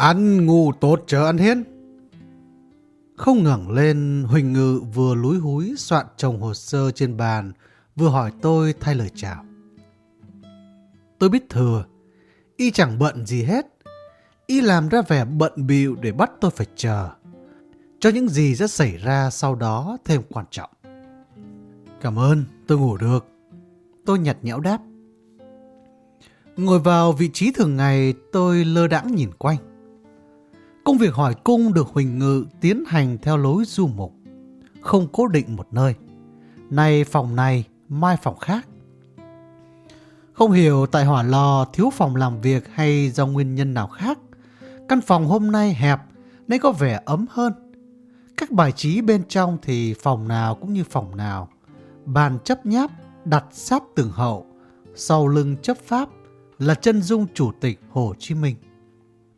Ăn ngủ tốt chờ ăn hiến. Không ngẩng lên, Huỳnh Ngự vừa lúi húi soạn chồng hồ sơ trên bàn, vừa hỏi tôi thay lời chào. Tôi biết thừa, y chẳng bận gì hết. Y làm ra vẻ bận bịu để bắt tôi phải chờ. Cho những gì sẽ xảy ra sau đó thêm quan trọng. Cảm ơn, tôi ngủ được. Tôi nhặt nhẽo đáp. Ngồi vào vị trí thường ngày, tôi lơ đãng nhìn quanh. Công việc hỏi cung được Huỳnh Ngự tiến hành theo lối du mục, không cố định một nơi. Nay phòng này, mai phòng khác. Không hiểu tại hỏa lò thiếu phòng làm việc hay do nguyên nhân nào khác. Căn phòng hôm nay hẹp nên có vẻ ấm hơn. Các bài trí bên trong thì phòng nào cũng như phòng nào. Bàn chấp nháp đặt sát tường hậu, sau lưng chấp pháp là chân dung chủ tịch Hồ Chí Minh.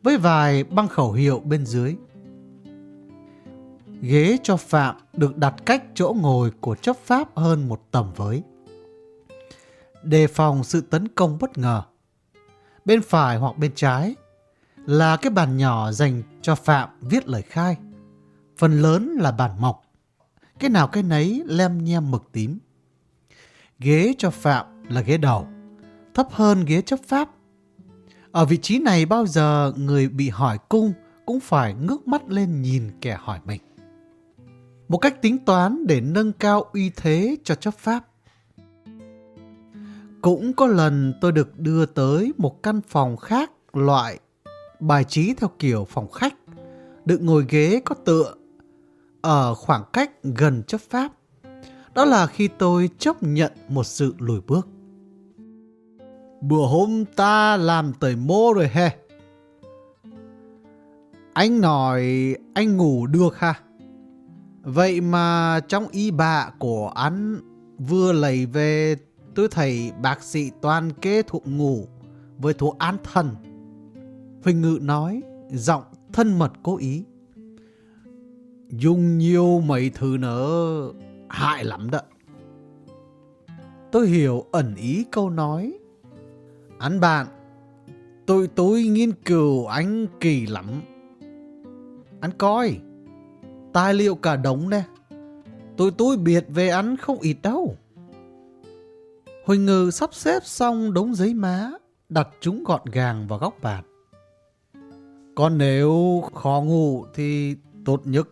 Với vài băng khẩu hiệu bên dưới. Ghế cho Phạm được đặt cách chỗ ngồi của chấp pháp hơn một tầm với. Đề phòng sự tấn công bất ngờ. Bên phải hoặc bên trái là cái bàn nhỏ dành cho Phạm viết lời khai. Phần lớn là bàn mọc. Cái nào cái nấy lem nhem mực tím. Ghế cho Phạm là ghế đầu, thấp hơn ghế chấp pháp. Ở vị trí này bao giờ người bị hỏi cung cũng phải ngước mắt lên nhìn kẻ hỏi mình. Một cách tính toán để nâng cao uy thế cho chấp pháp. Cũng có lần tôi được đưa tới một căn phòng khác loại bài trí theo kiểu phòng khách, được ngồi ghế có tựa ở khoảng cách gần chấp pháp. Đó là khi tôi chấp nhận một sự lùi bước. Bữa hôm ta làm tới mô rồi he. Anh nói anh ngủ được ha? Vậy mà trong y bạ của anh vừa lấy về tôi thấy bác sĩ toàn kê thuốc ngủ với thuốc an thần. Huỳnh Ngự nói, giọng thân mật cố ý. Dùng nhiều mấy thứ nữa hại lắm đó. Tôi hiểu ẩn ý câu nói. Anh bạn, tôi tôi nghiên cứu anh kỳ lắm. Anh coi, tài liệu cả đống nè. Tôi tôi biết về anh không ít đâu. Huỳnh Ngư sắp xếp xong đống giấy má, đặt chúng gọn gàng vào góc bàn. Còn nếu khó ngủ thì tốt nhất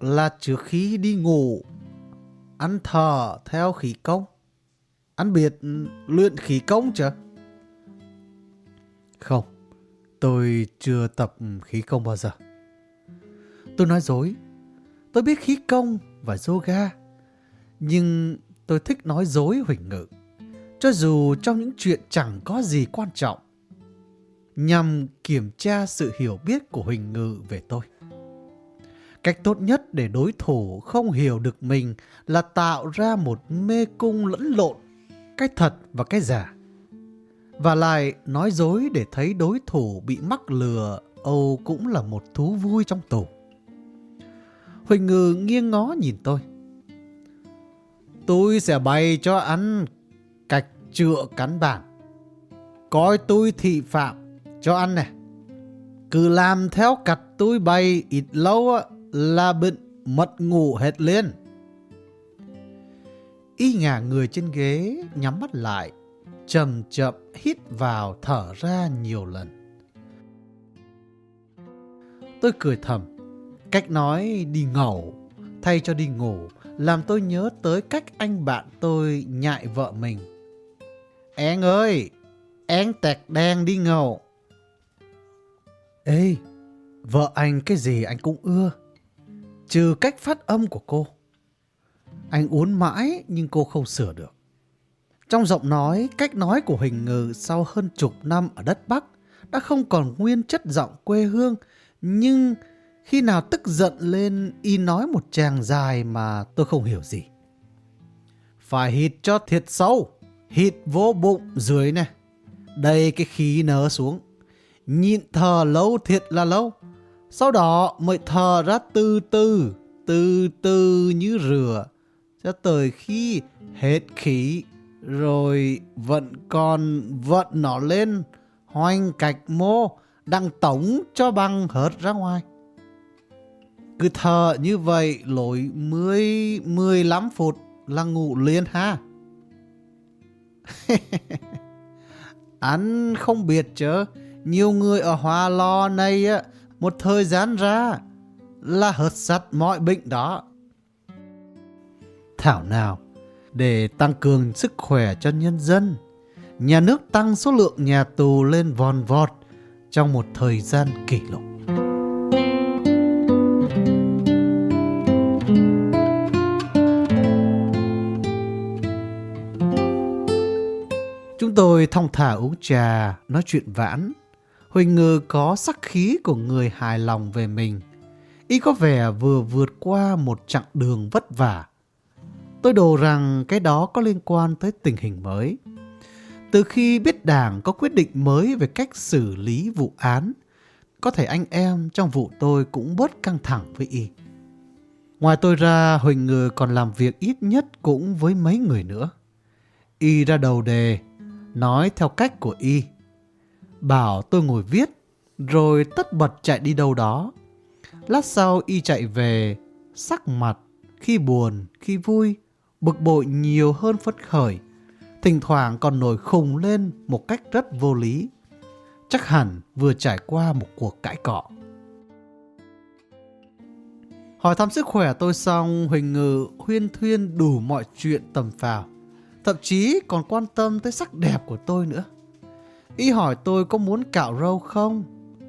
là trước khi đi ngủ, ăn thở theo khí công. Anh biết luyện khí công chưa? Không, tôi chưa tập khí công bao giờ. Tôi nói dối, tôi biết khí công và yoga, nhưng tôi thích nói dối huỳnh ngự cho dù trong những chuyện chẳng có gì quan trọng, nhằm kiểm tra sự hiểu biết của Huỳnh Ngự về tôi. Cách tốt nhất để đối thủ không hiểu được mình là tạo ra một mê cung lẫn lộn, cái thật và cái giả. Và lại nói dối để thấy đối thủ bị mắc lừa Âu cũng là một thú vui trong tù. Huỳnh ngư nghiêng ngó nhìn tôi. Tôi sẽ bày cho ăn cạch trựa cắn bản. Coi tôi thị phạm cho ăn nè Cứ làm theo cạch tôi bay ít lâu là bệnh mật ngủ hết lên. Y ngả người trên ghế nhắm mắt lại, chậm chậm hít vào thở ra nhiều lần. Tôi cười thầm, cách nói đi ngầu thay cho đi ngủ làm tôi nhớ tới cách anh bạn tôi nhại vợ mình Én ơi, én tẹt đen đi ngầu. Ê, vợ anh cái gì anh cũng ưa. Trừ cách phát âm của cô. Anh uốn mãi nhưng cô không sửa được. Trong giọng nói, cách nói của Huỳnh Ngừ sau hơn chục năm ở đất Bắc đã không còn nguyên chất giọng quê hương, nhưng khi nào tức giận lên y nói một tràng dài mà tôi không hiểu gì. Phải hít cho thiệt sâu hít vô bụng dưới này. Đây cái khí nở xuống. Nhịn thở lâu thiệt là lâu. Sau đó mới thở ra từ từ, từ từ như rửa. Cho tới khi hết khí rồi vẫn còn vận nó lên hoành cạch mô đang tống cho băng hớt ra ngoài. Cứ thở như vậy lỗi 10, 15 phút là ngủ liền ha. Anh không biết chứ, nhiều người ở hòa Lò này á, một thời gian ra là hớt sạch mọi bệnh đó. Thảo nào, để tăng cường sức khỏe cho nhân dân, nhà nước tăng số lượng nhà tù lên vòn vọt trong một thời gian kỷ lục. Chúng tôi thong thả uống trà, nói chuyện vãn. Huỳnh Ngư có sắc khí của người hài lòng về mình. Y có vẻ vừa vượt qua một chặng đường vất vả. Tôi đồ rằng cái đó có liên quan tới tình hình mới. Từ khi biết Đảng có quyết định mới về cách xử lý vụ án, có thể anh em trong vụ tôi cũng bớt căng thẳng với Y. Ngoài tôi ra, Huỳnh Ngư còn làm việc ít nhất cũng với mấy người nữa. Y ra đầu đề, nói theo cách của Y. Bảo tôi ngồi viết, rồi tất bật chạy đi đâu đó. Lát sau Y chạy về, sắc mặt, khi buồn, khi vui, bực bội nhiều hơn phấn khởi. Thỉnh thoảng còn nổi khùng lên một cách rất vô lý. Chắc hẳn vừa trải qua một cuộc cãi cọ. Hỏi thăm sức khỏe tôi xong, Huỳnh Ngự huyên thuyên đủ mọi chuyện tầm phào. Thậm chí còn quan tâm tới sắc đẹp của tôi nữa. Y hỏi tôi có muốn cạo râu không?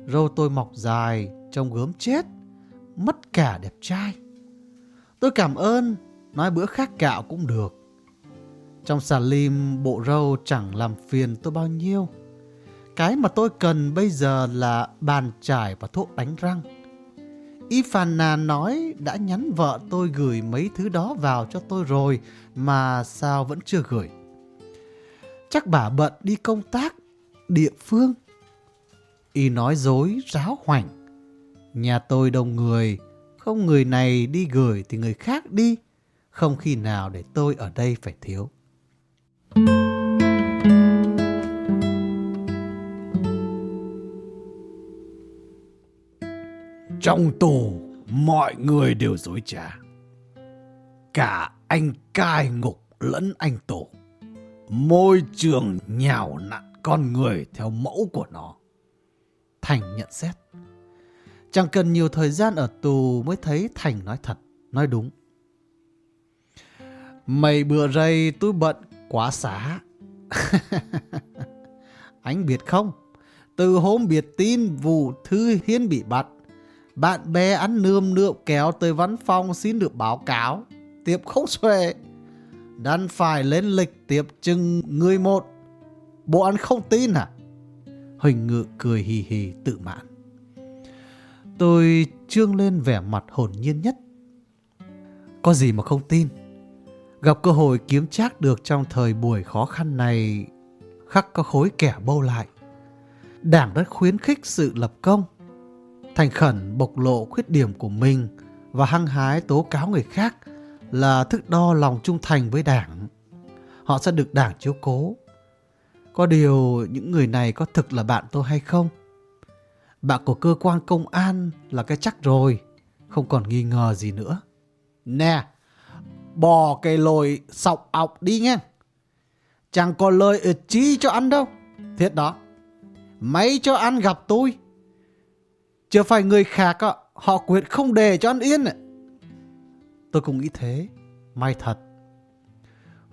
Râu tôi mọc dài, trông gớm chết, mất cả đẹp trai. Tôi cảm ơn, nói bữa khác cạo cũng được. Trong xà lim, bộ râu chẳng làm phiền tôi bao nhiêu. Cái mà tôi cần bây giờ là bàn chải và thuốc đánh răng. Y nói đã nhắn vợ tôi gửi mấy thứ đó vào cho tôi rồi mà sao vẫn chưa gửi. Chắc bà bận đi công tác, địa phương. Y nói dối ráo hoảnh. Nhà tôi đông người, không người này đi gửi thì người khác đi. Không khi nào để tôi ở đây phải thiếu. Trong tù, mọi người đều dối trá. Cả anh cai ngục lẫn anh tổ. Môi trường nhào nặn con người theo mẫu của nó. Thành nhận xét. Chẳng cần nhiều thời gian ở tù mới thấy Thành nói thật, nói đúng. Mày bữa rây tôi bận quá xá. Anh biết không, từ hôm biết tin vụ Thư Hiên bị bắt, bạn bè ăn nươm nượm kéo tới văn phòng xin được báo cáo. Tiếp không xuể. Đàn phải lên lịch tiếp chừng người một. Bộ ăn không tin à? Huỳnh ngự cười hì hì tự mãn. Tôi trương lên vẻ mặt hồn nhiên nhất. Có gì mà không tin? Gặp cơ hội kiếm chắc được trong thời buổi khó khăn này, khắc có khối kẻ bâu lại. Đảng rất khuyến khích sự lập công, thành khẩn bộc lộ khuyết điểm của mình và hăng hái tố cáo người khác là thức đo lòng trung thành với đảng. Họ sẽ được đảng chiếu cố. Có điều những người này có thực là bạn tôi hay không? Bạn của cơ quan công an là cái chắc rồi, không còn nghi ngờ gì nữa. Nè, bỏ cái lồi sọc ọc đi nghe. Chẳng có lời ích chi cho ăn đâu. Thiệt đó. Mấy cho ăn gặp tôi. Chưa phải người khác họ quyết không để cho ăn yên. Tôi cũng nghĩ thế. May thật.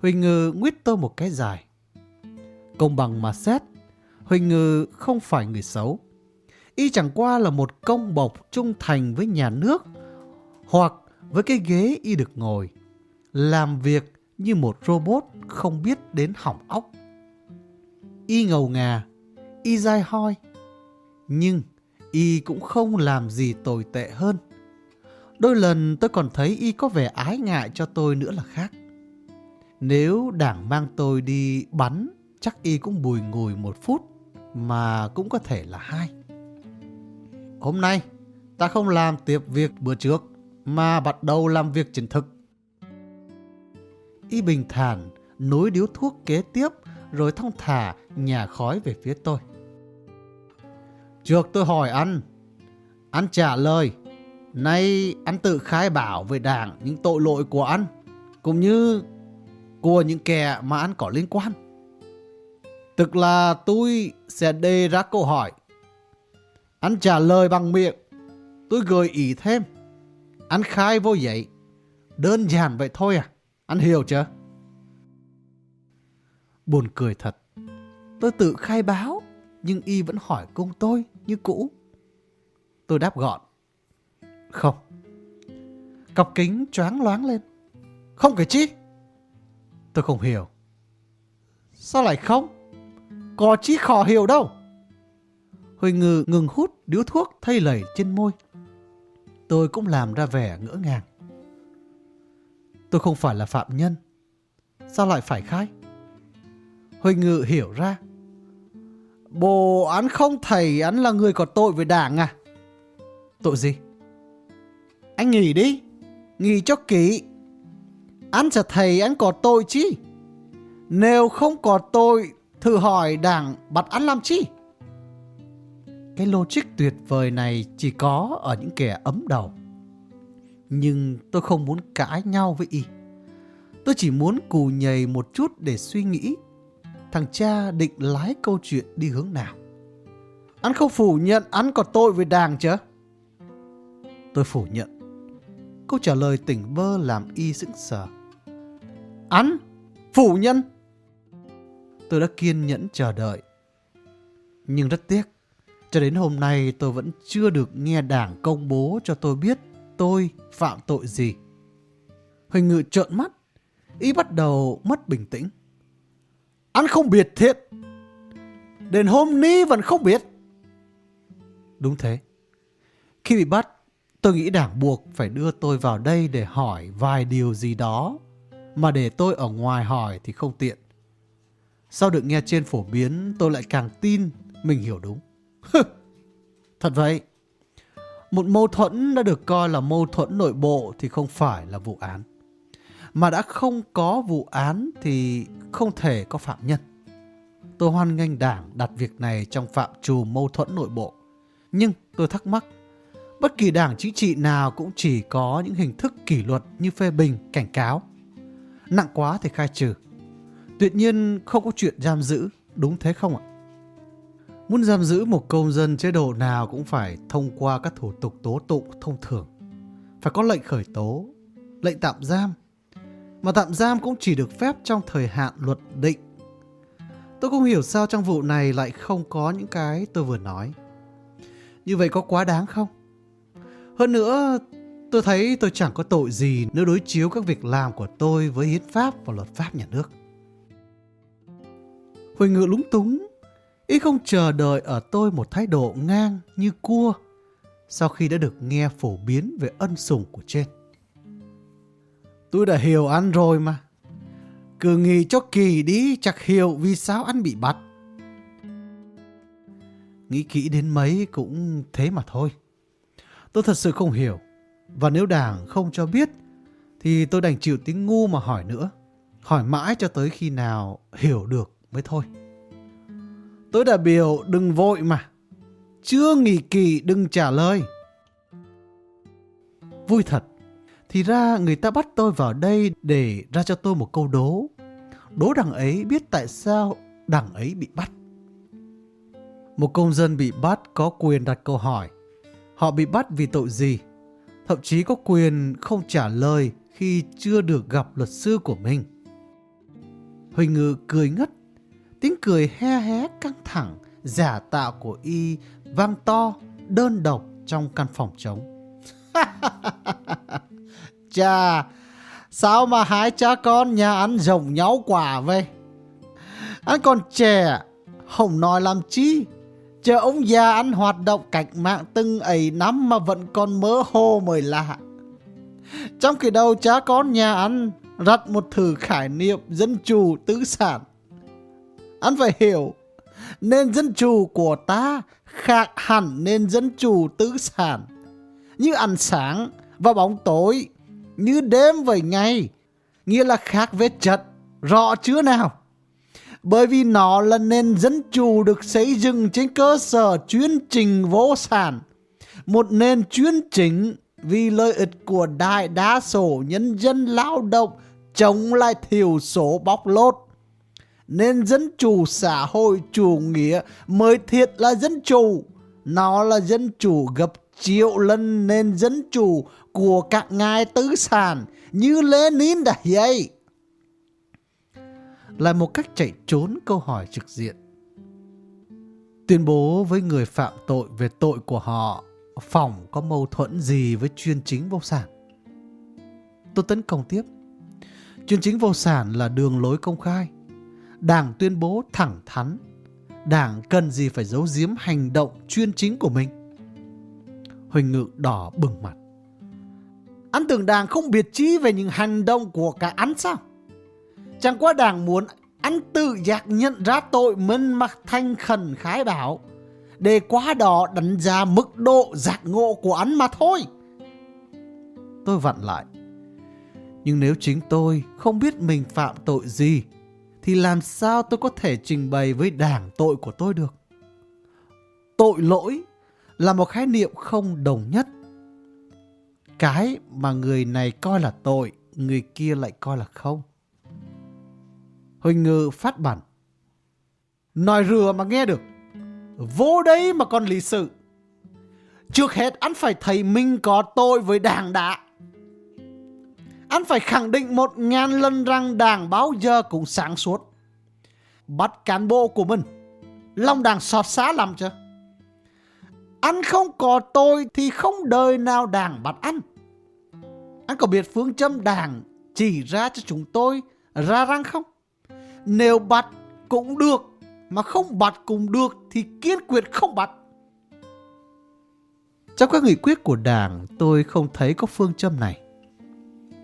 Huỳnh Ngư nguyết tôi một cái dài. Công bằng mà xét, Huỳnh Ngư không phải người xấu. Y chẳng qua là một công bộc trung thành với nhà nước hoặc với cái ghế y được ngồi làm việc như một robot không biết đến hỏng óc. Y ngầu ngà, y dai hoi, nhưng y cũng không làm gì tồi tệ hơn. Đôi lần tôi còn thấy y có vẻ ái ngại cho tôi nữa là khác. Nếu đảng mang tôi đi bắn, chắc y cũng bùi ngùi một phút, mà cũng có thể là hai. Hôm nay, ta không làm tiệp việc bữa trước, mà bắt đầu làm việc chính thực y bình thản, nối điếu thuốc kế tiếp rồi thong thả nhà khói về phía tôi. Trước tôi hỏi anh, anh trả lời, nay anh tự khai bảo về đảng những tội lỗi của anh, cũng như của những kẻ mà anh có liên quan. Tức là tôi sẽ đề ra câu hỏi. Anh trả lời bằng miệng, tôi gợi ý thêm. Anh khai vô giấy. Đơn giản vậy thôi à? Anh hiểu chưa? Buồn cười thật. Tôi tự khai báo, nhưng y vẫn hỏi cung tôi như cũ. Tôi đáp gọn. Không. Cọc kính choáng loáng lên. Không cái chi? Tôi không hiểu. Sao lại không? Có chi khó hiểu đâu. Huỳnh Ngư ngừng hút điếu thuốc thay lẩy trên môi. Tôi cũng làm ra vẻ ngỡ ngàng. Tôi không phải là phạm nhân. Sao lại phải khai? Huỳnh Ngự hiểu ra. Bồ án không thầy án là người có tội với đảng à? Tội gì? Anh nghỉ đi. Nghỉ cho kỹ. án sẽ thầy anh có tội chi? Nếu không có tội, thử hỏi đảng bắt án làm chi? Cái logic tuyệt vời này chỉ có ở những kẻ ấm đầu. Nhưng tôi không muốn cãi nhau với y. Tôi chỉ muốn cù nhầy một chút để suy nghĩ thằng cha định lái câu chuyện đi hướng nào. Anh không phủ nhận anh có tội với đàng chứ? Tôi phủ nhận. Câu trả lời tỉnh bơ làm y sững sờ. Anh? Phủ nhận? Tôi đã kiên nhẫn chờ đợi. Nhưng rất tiếc, cho đến hôm nay tôi vẫn chưa được nghe đảng công bố cho tôi biết tôi phạm tội gì. Huỳnh Ngự trợn mắt, ý bắt đầu mất bình tĩnh. Anh không biết thiệt. Đến hôm nay vẫn không biết. Đúng thế. Khi bị bắt, tôi nghĩ đảng buộc phải đưa tôi vào đây để hỏi vài điều gì đó. Mà để tôi ở ngoài hỏi thì không tiện. Sau được nghe trên phổ biến, tôi lại càng tin mình hiểu đúng. Thật vậy. Một mâu thuẫn đã được coi là mâu thuẫn nội bộ thì không phải là vụ án. Mà đã không có vụ án thì không thể có phạm nhân. Tôi hoan nghênh đảng đặt việc này trong phạm trù mâu thuẫn nội bộ. Nhưng tôi thắc mắc, bất kỳ đảng chính trị nào cũng chỉ có những hình thức kỷ luật như phê bình, cảnh cáo. Nặng quá thì khai trừ. Tuyệt nhiên không có chuyện giam giữ, đúng thế không ạ? Muốn giam giữ một công dân chế độ nào cũng phải thông qua các thủ tục tố tụng thông thường. Phải có lệnh khởi tố, lệnh tạm giam, mà tạm giam cũng chỉ được phép trong thời hạn luật định. Tôi không hiểu sao trong vụ này lại không có những cái tôi vừa nói. Như vậy có quá đáng không? Hơn nữa, tôi thấy tôi chẳng có tội gì nếu đối chiếu các việc làm của tôi với hiến pháp và luật pháp nhà nước. Huỳnh Ngự lúng túng, ý không chờ đợi ở tôi một thái độ ngang như cua sau khi đã được nghe phổ biến về ân sủng của trên. Tôi đã hiểu anh rồi mà. Cứ nghĩ cho kỳ đi chắc hiểu vì sao anh bị bắt. Nghĩ kỹ đến mấy cũng thế mà thôi. Tôi thật sự không hiểu. Và nếu đảng không cho biết, thì tôi đành chịu tiếng ngu mà hỏi nữa. Hỏi mãi cho tới khi nào hiểu được mới thôi. Tôi đã biểu đừng vội mà. Chưa nghỉ kỳ đừng trả lời. Vui thật, thì ra người ta bắt tôi vào đây để ra cho tôi một câu đố. Đố đằng ấy biết tại sao đằng ấy bị bắt. Một công dân bị bắt có quyền đặt câu hỏi. Họ bị bắt vì tội gì? Thậm chí có quyền không trả lời khi chưa được gặp luật sư của mình. Huỳnh Ngự cười ngất. Tiếng cười he hé căng thẳng, giả tạo của y vang to, đơn độc trong căn phòng trống. Chà, sao mà hai cha con nhà ăn rồng nhau quả vậy? Anh còn trẻ, không nói làm chi. Chờ ông già ăn hoạt động cách mạng từng ấy năm mà vẫn còn mơ hồ mới lạ. Trong khi đầu cha con nhà ăn rặt một thử khải niệm dân chủ tứ sản. Anh phải hiểu, nên dân chủ của ta khác hẳn nên dân chủ tư sản. Như ăn sáng và bóng tối như đêm với ngày, nghĩa là khác với chật, rõ chưa nào? Bởi vì nó là nền dân chủ được xây dựng trên cơ sở chuyên trình vô sản. Một nền chuyên chính vì lợi ích của đại đa số nhân dân lao động chống lại thiểu số bóc lột. Nên dân chủ xã hội chủ nghĩa mới thiệt là dân chủ. Nó là dân chủ gấp triệu lần nền dân chủ của các ngài tứ sản như Lenin đã dạy. Là một cách chạy trốn câu hỏi trực diện. Tuyên bố với người phạm tội về tội của họ, phòng có mâu thuẫn gì với chuyên chính vô sản. Tôi tấn công tiếp. Chuyên chính vô sản là đường lối công khai. Đảng tuyên bố thẳng thắn. Đảng cần gì phải giấu giếm hành động chuyên chính của mình. Huỳnh Ngự đỏ bừng mặt. Anh tưởng đảng không biệt chí về những hành động của cả anh sao? Chẳng qua đảng muốn anh tự giác nhận ra tội mình mặc thanh khẩn khái bảo để quá đó đánh giá mức độ giác ngộ của anh mà thôi. Tôi vặn lại. Nhưng nếu chính tôi không biết mình phạm tội gì, thì làm sao tôi có thể trình bày với đảng tội của tôi được? Tội lỗi là một khái niệm không đồng nhất. Cái mà người này coi là tội, người kia lại coi là không. Huỳnh Ngư phát bản. Nói rừa mà nghe được. Vô đấy mà còn lý sự. Trước hết anh phải thấy mình có tội với đảng đã. Anh phải khẳng định một ngàn lần rằng đảng bao giờ cũng sáng suốt. Bắt cán bộ của mình. Lòng đảng xót xá lắm chứ. Anh không có tôi thì không đời nào đảng bắt anh. Anh có biết phương châm đảng chỉ ra cho chúng tôi ra răng không? Nếu bắt cũng được, mà không bắt cũng được thì kiên quyết không bắt. Trong các nghị quyết của đảng, tôi không thấy có phương châm này.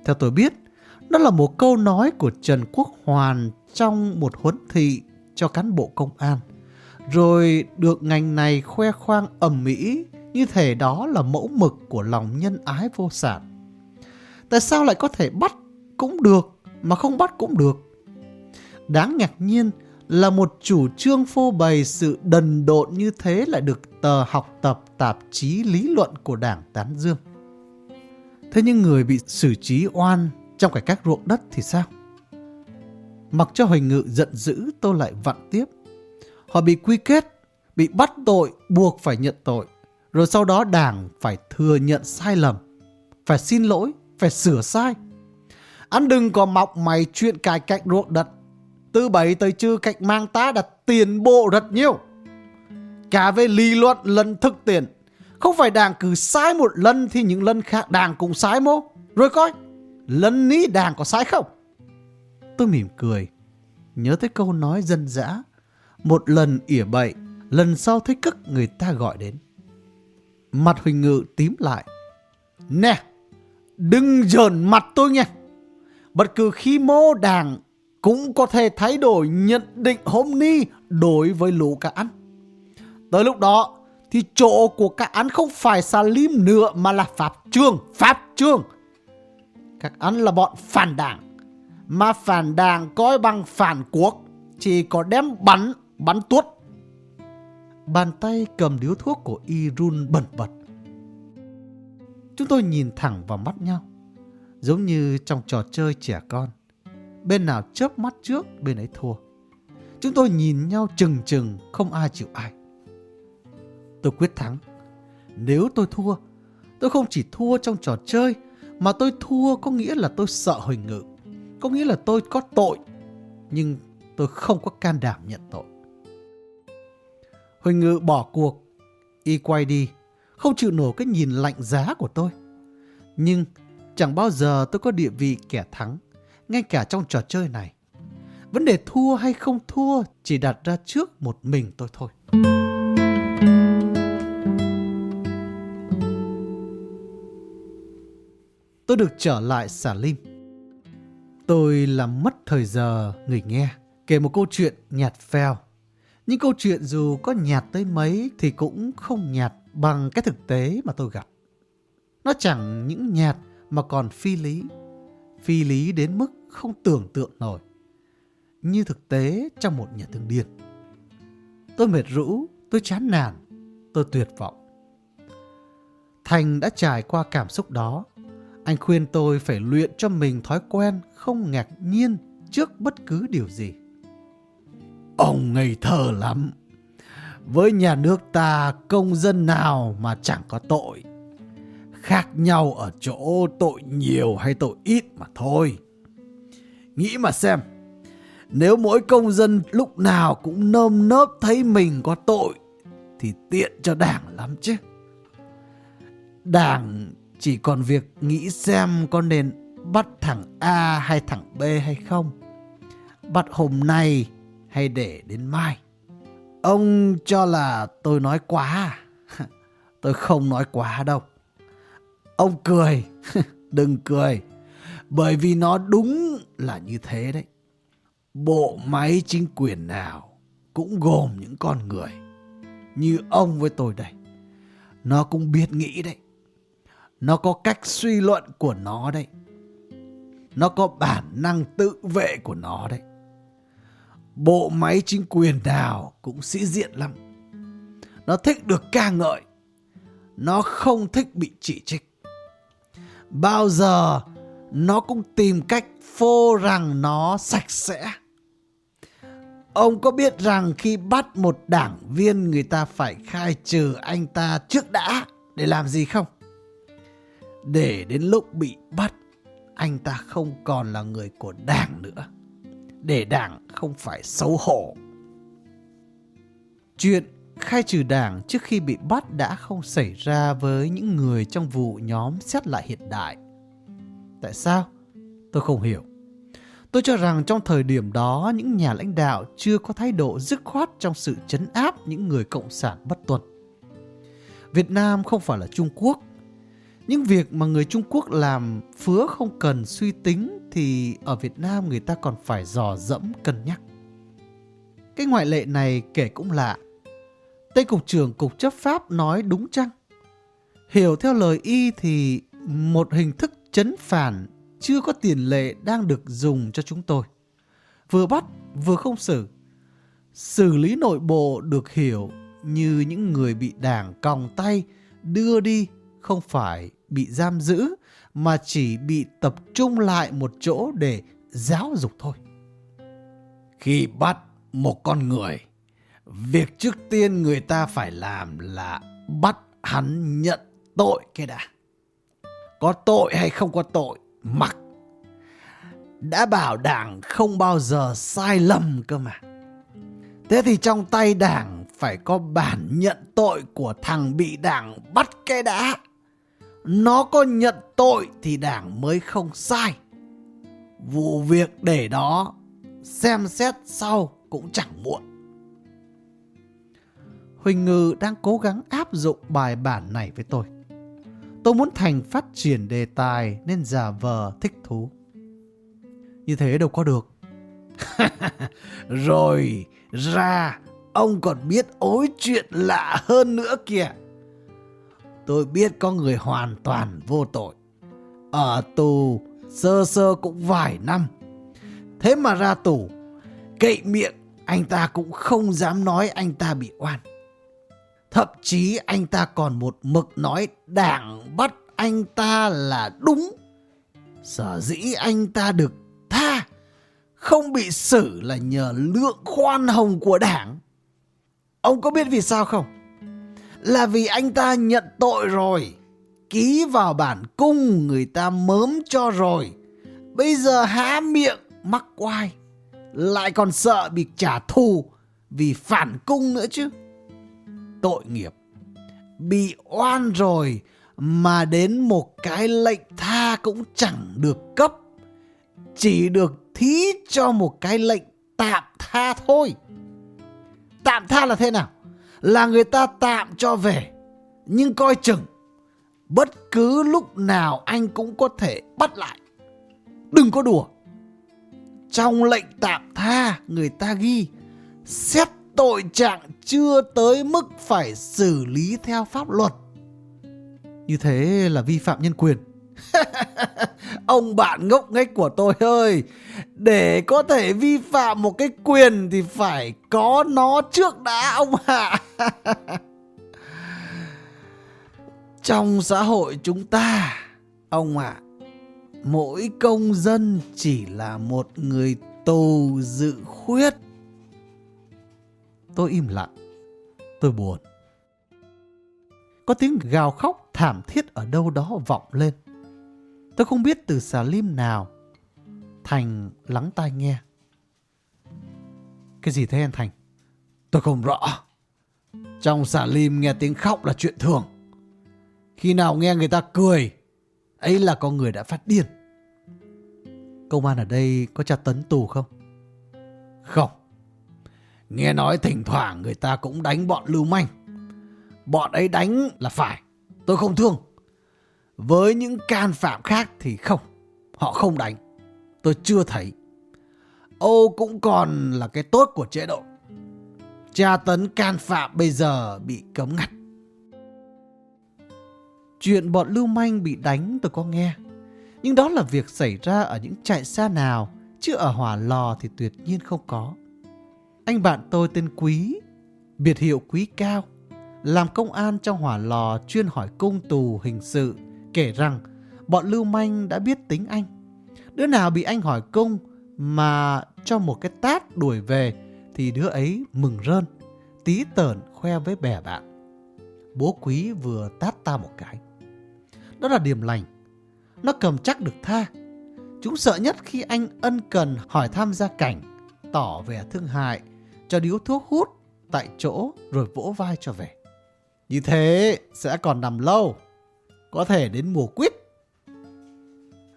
Theo tôi biết, đó là một câu nói của Trần Quốc Hoàn trong một huấn thị cho cán bộ công an. Rồi được ngành này khoe khoang ẩm mỹ như thể đó là mẫu mực của lòng nhân ái vô sản. Tại sao lại có thể bắt cũng được mà không bắt cũng được? Đáng ngạc nhiên là một chủ trương phô bày sự đần độn như thế lại được tờ học tập tạp chí lý luận của đảng tán dương. Thế nhưng người bị xử trí oan trong cải cách ruộng đất thì sao? Mặc cho Huỳnh Ngự giận dữ tôi lại vặn tiếp. Họ bị quy kết, bị bắt tội, buộc phải nhận tội. Rồi sau đó đảng phải thừa nhận sai lầm, phải xin lỗi, phải sửa sai. Anh đừng có mọc mày chuyện cải cách ruộng đất từ bảy tới chư cách mang ta đặt tiền bộ rất nhiều. Cả về lý luận lẫn thực tiễn. Không phải đảng cứ sai một lần thì những lần khác đảng cũng sai mô. Rồi coi, lần ní đảng có sai không? Tôi mỉm cười, nhớ tới câu nói dân dã. Một lần ỉa bậy, lần sau thấy cức người ta gọi đến. Mặt Huỳnh Ngự tím lại. Nè, đừng dờn mặt tôi nha. Bất cứ khi mô đảng cũng có thể thay đổi nhận định hôm ni đối với lũ cả ăn. Tới lúc đó thì chỗ của các anh không phải Salim nữa mà là pháp trương, pháp trương. Các anh là bọn phản đảng, mà phản đảng coi bằng phản quốc, chỉ có đem bắn, bắn tuốt. Bàn tay cầm điếu thuốc của y run bẩn bật. Chúng tôi nhìn thẳng vào mắt nhau, giống như trong trò chơi trẻ con bên nào chớp mắt trước bên ấy thua. Chúng tôi nhìn nhau chừng chừng không ai chịu ai. Tôi quyết thắng. Nếu tôi thua, tôi không chỉ thua trong trò chơi mà tôi thua có nghĩa là tôi sợ Huỳnh Ngự. Có nghĩa là tôi có tội nhưng tôi không có can đảm nhận tội. Huỳnh Ngự bỏ cuộc, y quay đi, không chịu nổi cái nhìn lạnh giá của tôi. Nhưng chẳng bao giờ tôi có địa vị kẻ thắng ngay cả trong trò chơi này. Vấn đề thua hay không thua chỉ đặt ra trước một mình tôi thôi. Tôi được trở lại xả lim. Tôi làm mất thời giờ người nghe, kể một câu chuyện nhạt phèo. những câu chuyện dù có nhạt tới mấy thì cũng không nhạt bằng cái thực tế mà tôi gặp. Nó chẳng những nhạt mà còn phi lý. Phi lý đến mức không tưởng tượng nổi. như thực tế trong một nhà thương điên. Tôi mệt rũ, tôi chán nản, tôi tuyệt vọng. Thành đã trải qua cảm xúc đó. Anh khuyên tôi phải luyện cho mình thói quen không ngạc nhiên trước bất cứ điều gì. Ông ngây thơ lắm. Với nhà nước ta công dân nào mà chẳng có tội. Khác nhau ở chỗ tội nhiều hay tội ít mà thôi. Nghĩ mà xem, nếu mỗi công dân lúc nào cũng nơm nớp thấy mình có tội thì tiện cho đảng lắm chứ. Đảng chỉ còn việc nghĩ xem có nên bắt thẳng A hay thẳng B hay không. Bắt hôm nay hay để đến mai. Ông cho là tôi nói quá à? Tôi không nói quá đâu. Ông cười, đừng cười. Bởi vì nó đúng là như thế đấy. Bộ máy chính quyền nào cũng gồm những con người. Như ông với tôi đây. Nó cũng biết nghĩ đấy. Nó có cách suy luận của nó đấy. Nó có bản năng tự vệ của nó đấy. Bộ máy chính quyền nào cũng sĩ diện lắm. Nó thích được ca ngợi. Nó không thích bị chỉ trích. Bao giờ nó cũng tìm cách phô rằng nó sạch sẽ. Ông có biết rằng khi bắt một đảng viên người ta phải khai trừ anh ta trước đã để làm gì không? Để đến lúc bị bắt, anh ta không còn là người của đảng nữa. Để đảng không phải xấu hổ. Chuyện khai trừ đảng trước khi bị bắt đã không xảy ra với những người trong vụ nhóm xét lại hiện đại. Tại sao? Tôi không hiểu. Tôi cho rằng trong thời điểm đó những nhà lãnh đạo chưa có thái độ dứt khoát trong sự chấn áp những người cộng sản bất tuân. Việt Nam không phải là Trung Quốc. Những việc mà người Trung Quốc làm phứa không cần suy tính thì ở Việt Nam người ta còn phải dò dẫm, cân nhắc. Cái ngoại lệ này kể cũng lạ. Tây Cục trưởng Cục chấp pháp nói đúng chăng? Hiểu theo lời y thì một hình thức chấn phản chưa có tiền lệ đang được dùng cho chúng tôi. Vừa bắt, vừa không xử. Xử lý nội bộ được hiểu như những người bị đảng còng tay đưa đi không phải bị giam giữ mà chỉ bị tập trung lại một chỗ để giáo dục thôi. Khi bắt một con người, việc trước tiên người ta phải làm là bắt hắn nhận tội cái đã. Có tội hay không có tội, mặc. Đã bảo đảng không bao giờ sai lầm cơ mà. Thế thì trong tay đảng phải có bản nhận tội của thằng bị đảng bắt cái đã. Nó có nhận tội thì đảng mới không sai. Vụ việc để đó xem xét sau cũng chẳng muộn. Huỳnh Ngư đang cố gắng áp dụng bài bản này với tôi. Tôi muốn Thành phát triển đề tài nên giả vờ thích thú. Như thế đâu có được. Rồi, ra, ông còn biết ối chuyện lạ hơn nữa kìa. Tôi biết có người hoàn toàn vô tội. Ở tù, sơ sơ cũng vài năm. Thế mà ra tù, cậy miệng, anh ta cũng không dám nói anh ta bị oan. Thậm chí anh ta còn một mực nói đảng bắt anh ta là đúng. Sở dĩ anh ta được tha, không bị xử là nhờ lượng khoan hồng của đảng. Ông có biết vì sao không? Là vì anh ta nhận tội rồi. Ký vào bản cung người ta mớm cho rồi. Bây giờ há miệng, mắc quai. Lại còn sợ bị trả thù vì phản cung nữa chứ tội nghiệp. Bị oan rồi mà đến một cái lệnh tha cũng chẳng được cấp. Chỉ được thí cho một cái lệnh tạm tha thôi. Tạm tha là thế nào? Là người ta tạm cho về. Nhưng coi chừng, bất cứ lúc nào anh cũng có thể bắt lại. Đừng có đùa. Trong lệnh tạm tha người ta ghi xét tội trạng chưa tới mức phải xử lý theo pháp luật. Như thế là vi phạm nhân quyền. Ông bạn ngốc nghếch của tôi ơi, để có thể vi phạm một cái quyền thì phải có nó trước đã ông ạ. Trong xã hội chúng ta, ông ạ, mỗi công dân chỉ là một người tù dự khuyết. Tôi im lặng, tôi buồn. Có tiếng gào khóc thảm thiết ở đâu đó vọng lên. Tôi không biết từ xà lim nào. Thành lắng tai nghe. Cái gì thế anh Thành? Tôi không rõ. Trong xà lim nghe tiếng khóc là chuyện thường. Khi nào nghe người ta cười, ấy là con người đã phát điên. Công an ở đây có tra tấn tù không? Không. Nghe nói thỉnh thoảng người ta cũng đánh bọn lưu manh. Bọn ấy đánh là phải. Tôi không thương. Với những can phạm khác thì không. Họ không đánh. Tôi chưa thấy. Âu cũng còn là cái tốt của chế độ. Tra tấn can phạm bây giờ bị cấm ngặt. Chuyện bọn lưu manh bị đánh tôi có nghe. Nhưng đó là việc xảy ra ở những trại xa nào, chứ ở hỏa lò thì tuyệt nhiên không có. Anh bạn tôi tên Quý, biệt hiệu Quý Cao, làm công an trong hỏa lò chuyên hỏi cung tù hình sự, kể rằng bọn lưu manh đã biết tính anh. Đứa nào bị anh hỏi cung mà cho một cái tát đuổi về thì đứa ấy mừng rơn, tí tởn khoe với bè bạn. Bố quý vừa tát ta một cái. Đó là điểm lành. Nó cầm chắc được tha. Chúng sợ nhất khi anh ân cần hỏi thăm gia cảnh, tỏ vẻ thương hại, cho điếu thuốc hút tại chỗ rồi vỗ vai cho về. Như thế sẽ còn nằm lâu, có thể đến mùa quýt.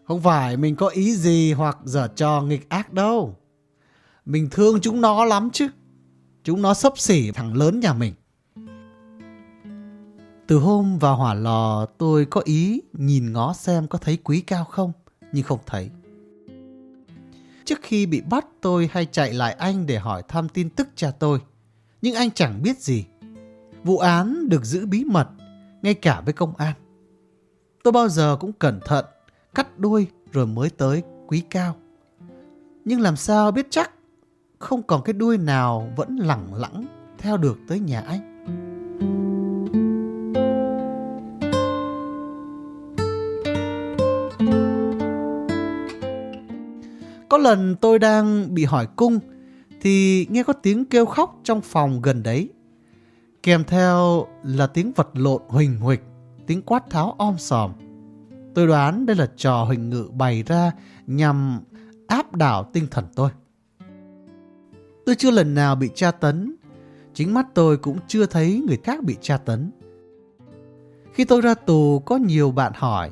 Không phải mình có ý gì hoặc dở trò nghịch ác đâu. Mình thương chúng nó lắm chứ. Chúng nó sấp xỉ thằng lớn nhà mình. Từ hôm vào hỏa lò tôi có ý nhìn ngó xem có thấy quý cao không, nhưng không thấy. Trước khi bị bắt tôi hay chạy lại anh để hỏi thăm tin tức cha tôi, nhưng anh chẳng biết gì. Vụ án được giữ bí mật, ngay cả với công an. Tôi bao giờ cũng cẩn thận, cắt đuôi rồi mới tới quý cao. Nhưng làm sao biết chắc không còn cái đuôi nào vẫn lẳng lẳng theo được tới nhà anh. Có lần tôi đang bị hỏi cung thì nghe có tiếng kêu khóc trong phòng gần đấy. Kèm theo là tiếng vật lộn huỳnh huỳnh, tiếng quát tháo om sòm. Tôi đoán đây là trò huỳnh ngự bày ra nhằm áp đảo tinh thần tôi. Tôi chưa lần nào bị tra tấn, chính mắt tôi cũng chưa thấy người khác bị tra tấn. Khi tôi ra tù có nhiều bạn hỏi,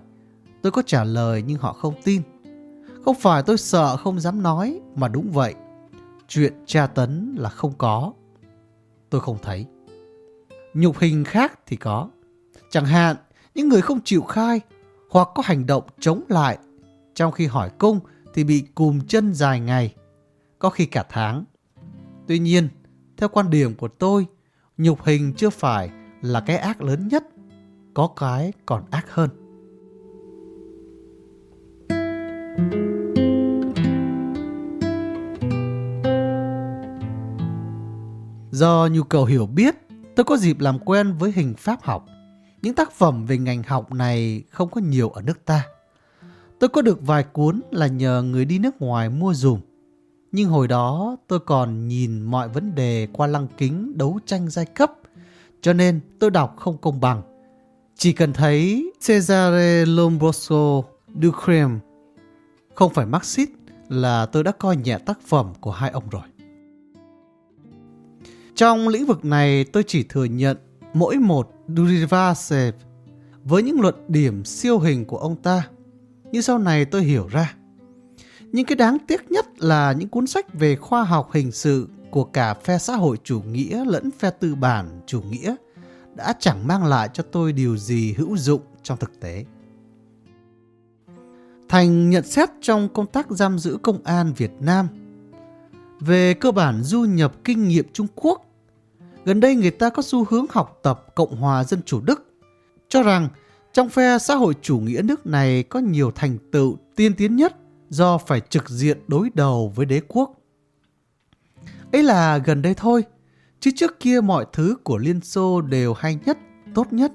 tôi có trả lời nhưng họ không tin. Không phải tôi sợ không dám nói, mà đúng vậy. Chuyện tra tấn là không có. Tôi không thấy. Nhục hình khác thì có. Chẳng hạn, những người không chịu khai hoặc có hành động chống lại, trong khi hỏi cung thì bị cùm chân dài ngày, có khi cả tháng. Tuy nhiên, theo quan điểm của tôi, nhục hình chưa phải là cái ác lớn nhất, có cái còn ác hơn. Do nhu cầu hiểu biết, tôi có dịp làm quen với hình pháp học. Những tác phẩm về ngành học này không có nhiều ở nước ta. Tôi có được vài cuốn là nhờ người đi nước ngoài mua dùm. Nhưng hồi đó tôi còn nhìn mọi vấn đề qua lăng kính đấu tranh giai cấp, cho nên tôi đọc không công bằng. Chỉ cần thấy Cesare Lombroso Ducrem không phải Marxist là tôi đã coi nhẹ tác phẩm của hai ông rồi. Trong lĩnh vực này tôi chỉ thừa nhận mỗi một Durivasev với những luận điểm siêu hình của ông ta. Nhưng sau này tôi hiểu ra. Nhưng cái đáng tiếc nhất là những cuốn sách về khoa học hình sự của cả phe xã hội chủ nghĩa lẫn phe tư bản chủ nghĩa đã chẳng mang lại cho tôi điều gì hữu dụng trong thực tế. Thành nhận xét trong công tác giam giữ công an Việt Nam về cơ bản du nhập kinh nghiệm Trung Quốc Gần đây người ta có xu hướng học tập Cộng hòa Dân chủ Đức, cho rằng Trong phe xã hội chủ nghĩa nước này có nhiều thành tựu tiên tiến nhất do phải trực diện đối đầu với đế quốc. Ấy là gần đây thôi, chứ trước kia mọi thứ của Liên Xô đều hay nhất, tốt nhất.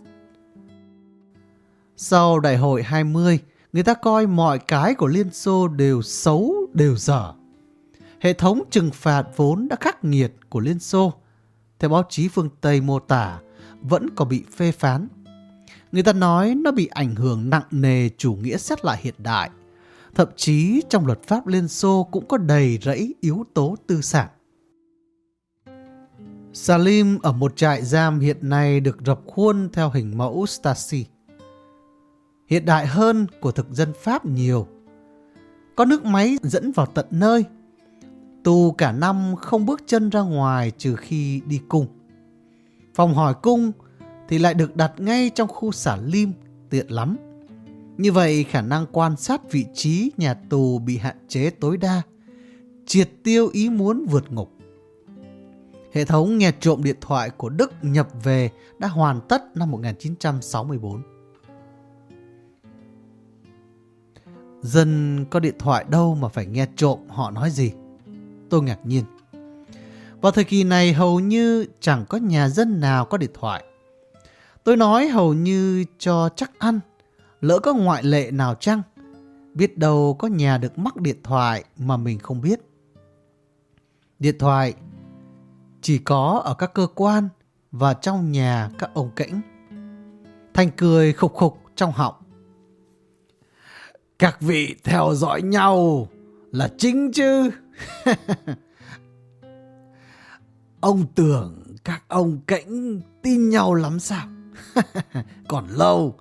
Sau đại hội 20, người ta coi mọi cái của Liên Xô đều xấu, đều dở. Hệ thống trừng phạt vốn đã khắc nghiệt của Liên Xô, theo báo chí phương Tây mô tả, vẫn còn bị phê phán. Người ta nói nó bị ảnh hưởng nặng nề chủ nghĩa xét lại hiện đại. Thậm chí trong luật pháp Liên Xô cũng có đầy rẫy yếu tố tư sản. Salim ở một trại giam hiện nay được rập khuôn theo hình mẫu Stasi. Hiện đại hơn của thực dân Pháp nhiều. Có nước máy dẫn vào tận nơi. Tù cả năm không bước chân ra ngoài trừ khi đi cung. Phòng hỏi cung thì lại được đặt ngay trong khu xả lim, tiện lắm. Như vậy khả năng quan sát vị trí nhà tù bị hạn chế tối đa, triệt tiêu ý muốn vượt ngục. Hệ thống nghe trộm điện thoại của Đức nhập về đã hoàn tất năm 1964. Dân có điện thoại đâu mà phải nghe trộm họ nói gì? Tôi ngạc nhiên. Vào thời kỳ này hầu như chẳng có nhà dân nào có điện thoại. Tôi nói hầu như cho chắc ăn, lỡ có ngoại lệ nào chăng? Biết đâu có nhà được mắc điện thoại mà mình không biết. Điện thoại chỉ có ở các cơ quan và trong nhà các ông cảnh. Thành cười khục khục trong họng. Các vị theo dõi nhau là chính chứ. ông tưởng các ông cảnh tin nhau lắm sao? Còn lâu,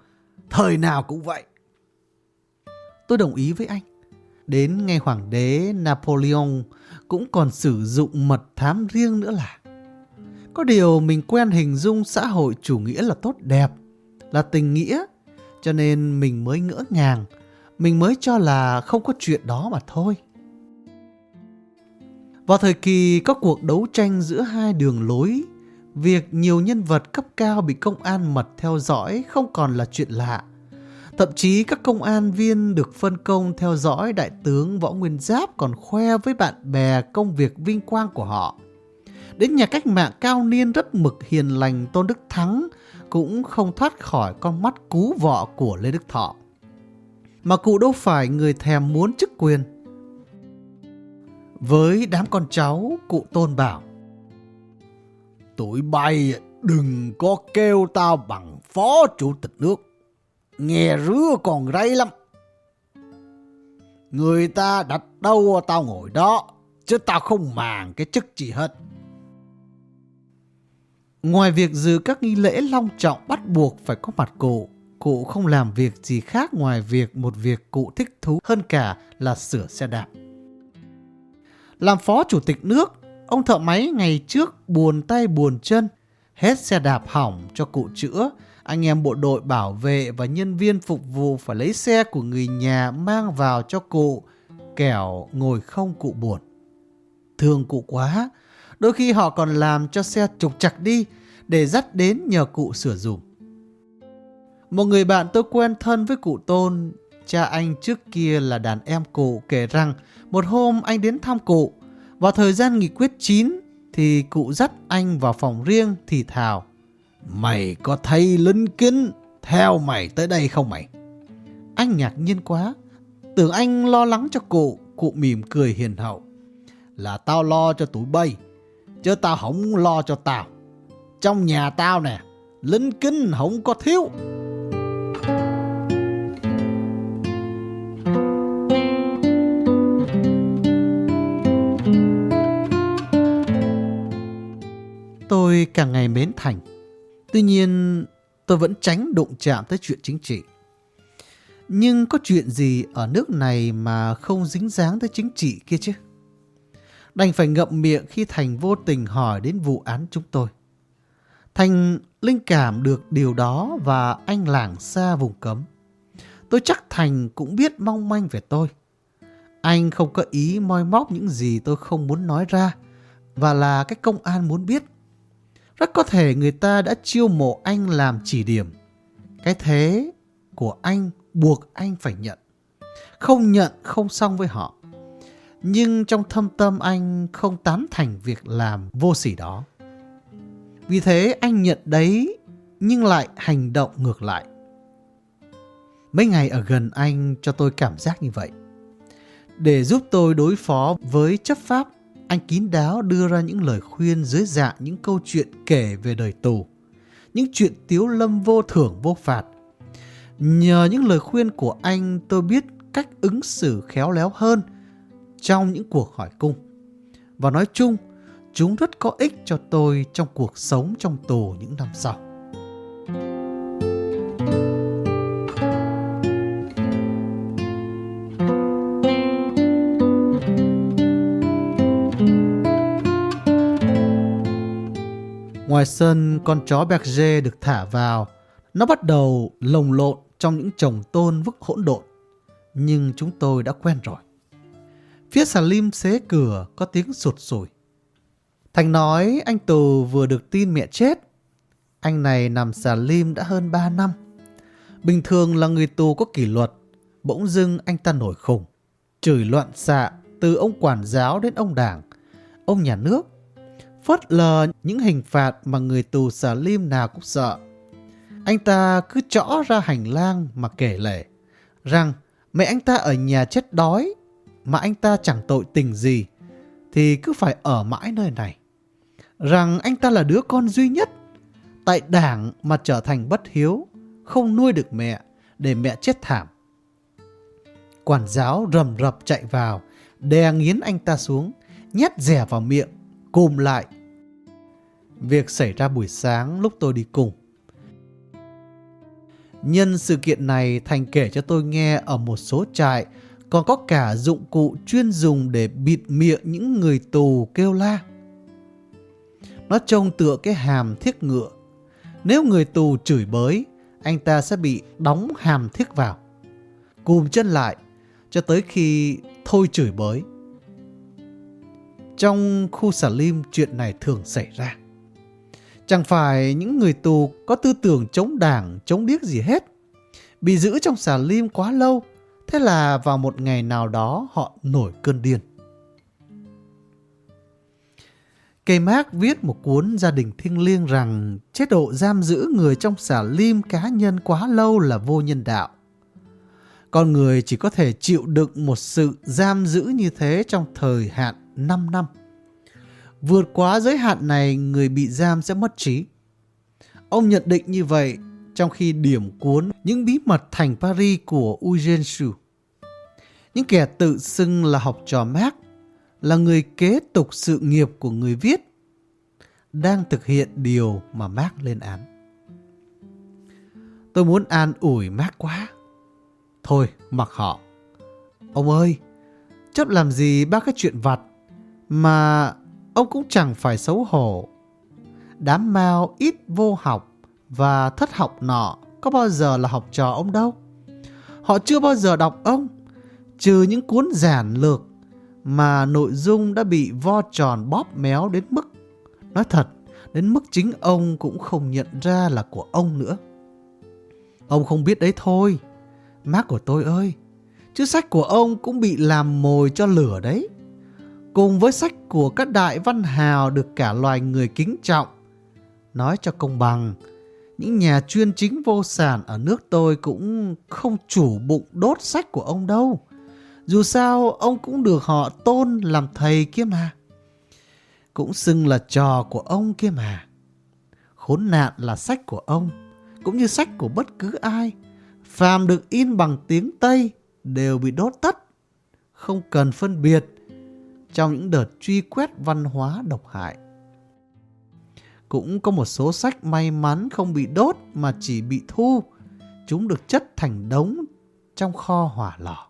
thời nào cũng vậy. Tôi đồng ý với anh. Đến ngay hoàng đế Napoleon cũng còn sử dụng mật thám riêng nữa là. Có điều mình quen hình dung xã hội chủ nghĩa là tốt đẹp, là tình nghĩa, cho nên mình mới ngỡ ngàng, mình mới cho là không có chuyện đó mà thôi. Vào thời kỳ có cuộc đấu tranh giữa hai đường lối, việc nhiều nhân vật cấp cao bị công an mật theo dõi không còn là chuyện lạ. Thậm chí các công an viên được phân công theo dõi đại tướng Võ Nguyên Giáp còn khoe với bạn bè công việc vinh quang của họ. Đến nhà cách mạng cao niên rất mực hiền lành Tôn Đức Thắng cũng không thoát khỏi con mắt cú vọ của Lê Đức Thọ. Mà cụ đâu phải người thèm muốn chức quyền. Với đám con cháu, cụ Tôn bảo Tụi bay đừng có kêu tao bằng phó chủ tịch nước nghe rứa còn rây lắm. Người ta đặt đâu tao ngồi đó, chứ tao không màng cái chức gì hết. Ngoài việc giữ các nghi lễ long trọng bắt buộc phải có mặt cụ, cụ không làm việc gì khác ngoài việc một việc cụ thích thú hơn cả là sửa xe đạp. Làm phó chủ tịch nước, ông thợ máy ngày trước buồn tay buồn chân, hết xe đạp hỏng cho cụ chữa, anh em bộ đội bảo vệ và nhân viên phục vụ phải lấy xe của người nhà mang vào cho cụ, kẻo ngồi không cụ buồn. Thương cụ quá, đôi khi họ còn làm cho xe trục chặt đi để dắt đến nhờ cụ sửa dùm. Một người bạn tôi quen thân với cụ Tôn, cha anh trước kia là đàn em cụ kể rằng một hôm anh đến thăm cụ, vào thời gian nghị quyết 9 thì cụ dắt anh vào phòng riêng thì thào. Mày có thấy lính kính theo mày tới đây không mày? Anh ngạc nhiên quá. Tưởng anh lo lắng cho cụ, cụ mỉm cười hiền hậu. Là tao lo cho tụi bay, chứ tao không lo cho tao. Trong nhà tao nè, lính kính không có thiếu. Tôi càng ngày mến Thành. Tuy nhiên, tôi vẫn tránh đụng chạm tới chuyện chính trị. Nhưng có chuyện gì ở nước này mà không dính dáng tới chính trị kia chứ? Đành phải ngậm miệng khi Thành vô tình hỏi đến vụ án chúng tôi. Thành linh cảm được điều đó và anh làng xa vùng cấm. Tôi chắc Thành cũng biết mong manh về tôi. Anh không có ý moi móc những gì tôi không muốn nói ra và là cái công an muốn biết. Rất có thể người ta đã chiêu mộ anh làm chỉ điểm. Cái thế của anh buộc anh phải nhận. Không nhận không xong với họ. Nhưng trong thâm tâm anh không tán thành việc làm vô sỉ đó. Vì thế anh nhận đấy nhưng lại hành động ngược lại. Mấy ngày ở gần anh cho tôi cảm giác như vậy. Để giúp tôi đối phó với chấp pháp, anh kín đáo đưa ra những lời khuyên dưới dạng những câu chuyện kể về đời tù. Những chuyện tiếu lâm vô thưởng vô phạt. Nhờ những lời khuyên của anh tôi biết cách ứng xử khéo léo hơn trong những cuộc hỏi cung. Và nói chung, chúng rất có ích cho tôi trong cuộc sống trong tù những năm sau. Ngoài sân, con chó Berger được thả vào. Nó bắt đầu lồng lộn trong những chồng tôn vức hỗn độn. Nhưng chúng tôi đã quen rồi. Phía xà lim xế cửa có tiếng sụt sùi. Thành nói anh Tù vừa được tin mẹ chết. Anh này nằm xà lim đã hơn 3 năm. Bình thường là người tù có kỷ luật. Bỗng dưng anh ta nổi khủng Chửi loạn xạ từ ông quản giáo đến ông đảng, ông nhà nước phớt lờ những hình phạt mà người tù xà lim nào cũng sợ. Anh ta cứ trõ ra hành lang mà kể lể, rằng mẹ anh ta ở nhà chết đói, mà anh ta chẳng tội tình gì, thì cứ phải ở mãi nơi này. Rằng anh ta là đứa con duy nhất, tại đảng mà trở thành bất hiếu, không nuôi được mẹ, để mẹ chết thảm. Quản giáo rầm rập chạy vào, đè nghiến anh ta xuống, nhét rẻ vào miệng, cùm lại. Việc xảy ra buổi sáng lúc tôi đi cùng. Nhân sự kiện này Thành kể cho tôi nghe ở một số trại còn có cả dụng cụ chuyên dùng để bịt miệng những người tù kêu la. Nó trông tựa cái hàm thiết ngựa. Nếu người tù chửi bới, anh ta sẽ bị đóng hàm thiết vào. Cùm chân lại cho tới khi thôi chửi bới. Trong khu xà lim chuyện này thường xảy ra. Chẳng phải những người tù có tư tưởng chống đảng, chống điếc gì hết. Bị giữ trong xà lim quá lâu, thế là vào một ngày nào đó họ nổi cơn điên. Cây Mark viết một cuốn gia đình thiêng liêng rằng chế độ giam giữ người trong xà lim cá nhân quá lâu là vô nhân đạo. Con người chỉ có thể chịu đựng một sự giam giữ như thế trong thời hạn 5 năm. Vượt quá giới hạn này, người bị giam sẽ mất trí. Ông nhận định như vậy trong khi điểm cuốn những bí mật thành Paris của Eugène Sue. Những kẻ tự xưng là học trò Marx, là người kế tục sự nghiệp của người viết, đang thực hiện điều mà Marx lên án. Tôi muốn an ủi Marx quá. Thôi, mặc họ. Ông ơi, chấp làm gì ba cái chuyện vặt mà ông cũng chẳng phải xấu hổ. Đám mao ít vô học và thất học nọ có bao giờ là học trò ông đâu. Họ chưa bao giờ đọc ông, trừ những cuốn giản lược mà nội dung đã bị vo tròn bóp méo đến mức, nói thật, đến mức chính ông cũng không nhận ra là của ông nữa. Ông không biết đấy thôi, má của tôi ơi, chứ sách của ông cũng bị làm mồi cho lửa đấy cùng với sách của các đại văn hào được cả loài người kính trọng. Nói cho công bằng, những nhà chuyên chính vô sản ở nước tôi cũng không chủ bụng đốt sách của ông đâu. Dù sao, ông cũng được họ tôn làm thầy kia mà. Cũng xưng là trò của ông kia mà. Khốn nạn là sách của ông, cũng như sách của bất cứ ai. Phàm được in bằng tiếng Tây đều bị đốt tất. Không cần phân biệt trong những đợt truy quét văn hóa độc hại. Cũng có một số sách may mắn không bị đốt mà chỉ bị thu. Chúng được chất thành đống trong kho hỏa lò.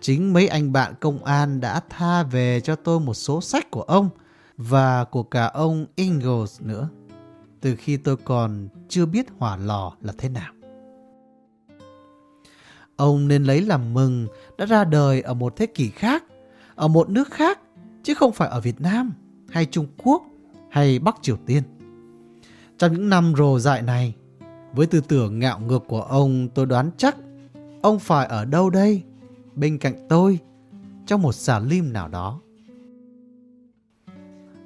Chính mấy anh bạn công an đã tha về cho tôi một số sách của ông và của cả ông Ingalls nữa. Từ khi tôi còn chưa biết hỏa lò là thế nào. Ông nên lấy làm mừng đã ra đời ở một thế kỷ khác ở một nước khác, chứ không phải ở Việt Nam, hay Trung Quốc, hay Bắc Triều Tiên. Trong những năm rồ dại này, Với tư tưởng ngạo ngược của ông tôi đoán chắc ông phải ở đâu đây, bên cạnh tôi, trong một xà lim nào đó.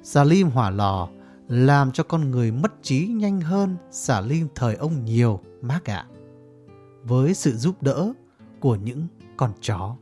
Xà lim hỏa lò làm cho con người mất trí nhanh hơn xà lim thời ông nhiều, mác ạ. Với sự giúp đỡ của những con chó.